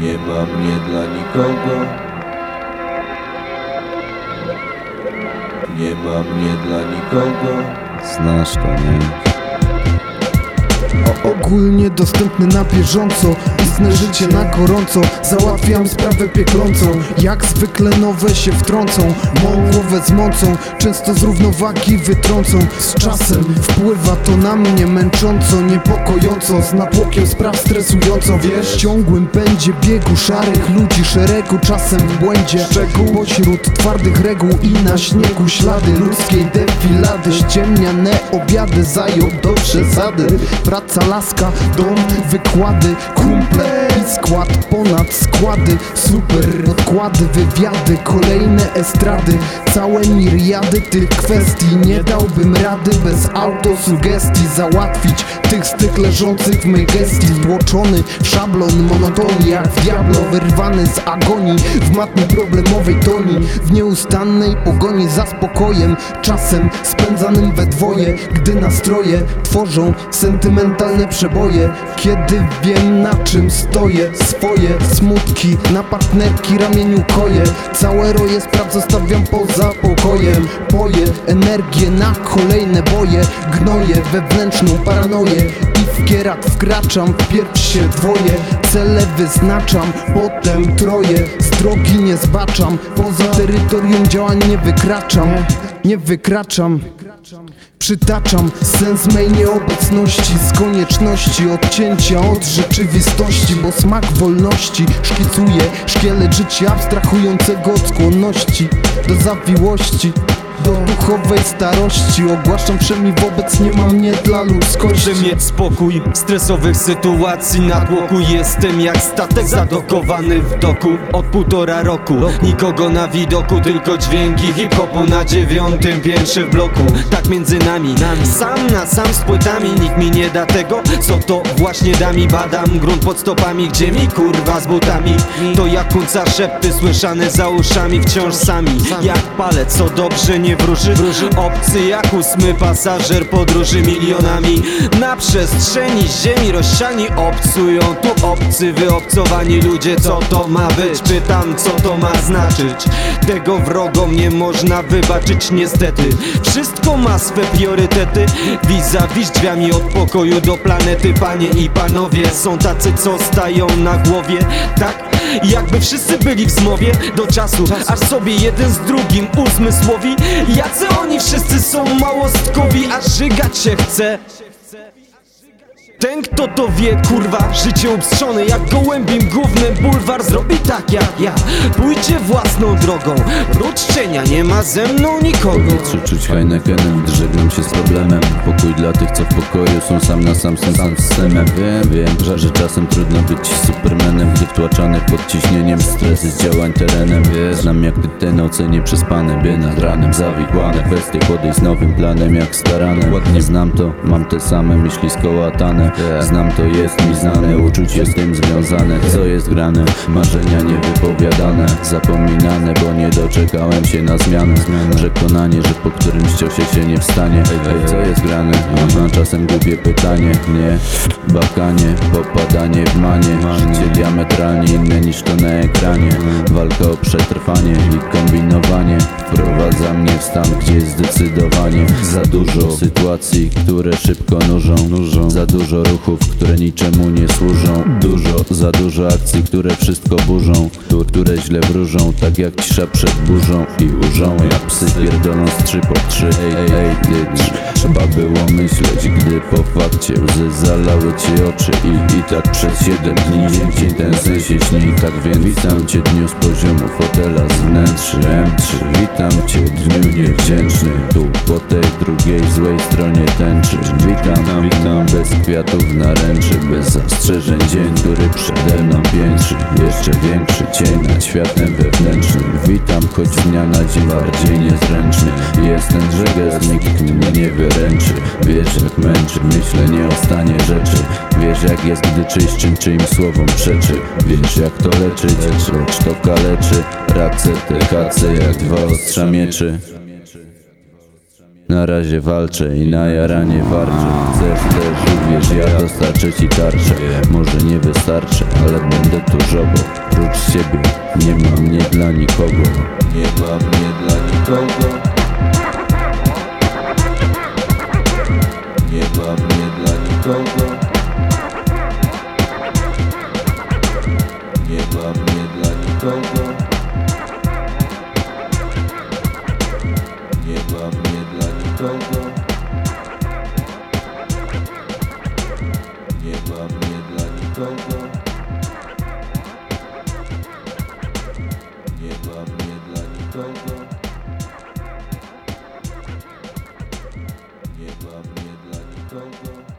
Nie ma mnie dla nikogo. Nie ma mnie dla nikogo. Znasz to, nie? Ogólnie dostępny na bieżąco. Istne życie na gorąco Załatwiam sprawę pieklącą Jak zwykle nowe się wtrącą Mą głowę zmącą Często z równowagi wytrącą. Z czasem wpływa to na mnie męcząco Niepokojąco Z natłokiem spraw stresująco. Wiesz, ciągłym pędzie biegu Szarych ludzi szeregu Czasem w błędzie. Szczegół Pośród twardych reguł i na śniegu Ślady ludzkiej defilady. Ściemniane obiady Zajął do przesady Praca, laska, dom, wykłady Kumple i skład ponad składy Super podkłady, wywiady Kolejne estrady Całe miriady tych kwestii Nie dałbym rady bez autosugestii Załatwić tych tych leżących w mej gestii Wtłoczony w szablon monotonii Jak w diablo wyrwany z agonii W matni problemowej toni W nieustannej pogoni za spokojem Czasem spędzanym we dwoje Gdy nastroje tworzą sentymentalne przeboje Kiedy wiem na czym stoję. Swoje smutki na partnerki ramieniu koje Całe roje spraw zostawiam poza pokojem. Poję energię na kolejne boje. Gnoję wewnętrzną paranoję I w kierat wkraczam, w pierś się dwoje. Cele wyznaczam, potem troje. Z drogi nie zbaczam. Poza terytorium działań nie wykraczam. Nie wykraczam Przytaczam. Sens mej nieobecności Z konieczności odcięcia od rzeczywistości Bo smak wolności szkicuje szkielet życia Abstrahującego od skłonności do zawiłości do duchowej starości. Ogłaszam wszemi wobec nie dla ludzkości. Chcę mieć spokój stresowych sytuacji. Na tłoku jestem jak statek zadokowany w doku. Od półtora roku Nikogo na widoku, tylko dźwięki hip-hopu Na dziewiątym piętrze w bloku. Tak między nami, sam na sam z płytami. Nikt mi nie da tego, co to właśnie da mi. Badam grunt pod stopami, gdzie mi kurwa z butami. To jak kunca szepty słyszane za uszami Wciąż sami, jak palec, co dobrze nie wróży. Obcy jak ósmy pasażer podróży milionami. Na przestrzeni ziemi rozsiani obcują Tu obcy, wyobcowani ludzie. Co to ma być? Pytam co to ma znaczyć? Tego wrogom nie można wybaczyć niestety. Wszystko ma swe priorytety. Vis-a-vis drzwiami od pokoju do planety. Panie i panowie są tacy co stają na głowie. Tak jakby wszyscy byli w zmowie. Do czasu. Aż sobie jeden z drugim uzmysłowi Jacy oni wszyscy są małostkowi Aż żygać się chce ten kto to wie, kurwa, życie upstrzone jak gołębim głównym bulwar zrobi tak jak ja. Pójdźcie własną drogą, ród nie ma ze mną nikogo. Czy czuć Heinekenem, gdy żegnam się z problemem. Pokój dla tych, co w pokoju są sam na sam, sam, sam z systemem Wiem, wiem, że, że czasem trudno być supermanem Gdy wtłaczany pod ciśnieniem stres z działań terenem. Wie, znam jak ty te noce nieprzespane By nad ranem zawikłane. Kwestie podejść z nowym planem jak staranem. Ładnie znam to, mam te same myśli skołatane Znam to, jest mi znane, uczucie z tym związane. Co jest grane, marzenia niewypowiadane Zapominane, bo nie doczekałem się na zmianę. Przekonanie, że po którymś ciosie się nie wstanie. Ej, co jest grane? Aha, czasem głupie pytanie. Nie, bakanie, popadanie w manie. Życie diametralnie inne niż to na ekranie. Walka o przetrwanie i kombinowanie Wprowadza mnie w stan, gdzie jest zdecydowanie Za dużo sytuacji, które szybko nużą, nużą. Za dużo ruchów, które niczemu nie służą Dużo, za dużo akcji, które wszystko burzą któ- Które źle wróżą, tak jak cisza przed burzą I urzą jak psy pierdolą z trzy po trzy Ej, ej, trz- trzeba było myśleć, gdy po fakcie łzy zalały ci oczy I, i tak przez siedem dni dzień, ten sen się śni. Tak więc witam cię dniu z poziomu fotela z wnętrzy M3 Witam cię dniu niewdzięczny Tu po tej drugiej złej stronie tęczy. Witam, witam bez kwiatów naręczy Bez zastrzeżeń. Dzień, który przede mną piętrzy. Jeszcze większy cień nad światem wewnętrznym. Witam, choć z dnia na dzień bardziej niezręczny. Jestem żegez, nikt mnie nie wyręczy Wiesz jak męczy. Myślenie o stanie rzeczy. Wiesz jak jest, gdy czyjś czym czyim słowom przeczy. Wiesz jak to leczyć, lecz to kaleczy. Racę te kace jak dwa ostrza mieczy. Na razie walczę i na jaranie warczę. Chcesz też uwierz, ja dostarczę ci tarczę. Może nie wystarczy, ale będę tuż obok Prócz ciebie nie ma mnie dla nikogo. Nie ma mnie dla nikogo nikogo Nie dla mnie, dla nikogo. Nie dla mnie, dla nikogo. Nie dla mnie, dla nikogo. Nie dla mnie, dla nikogo.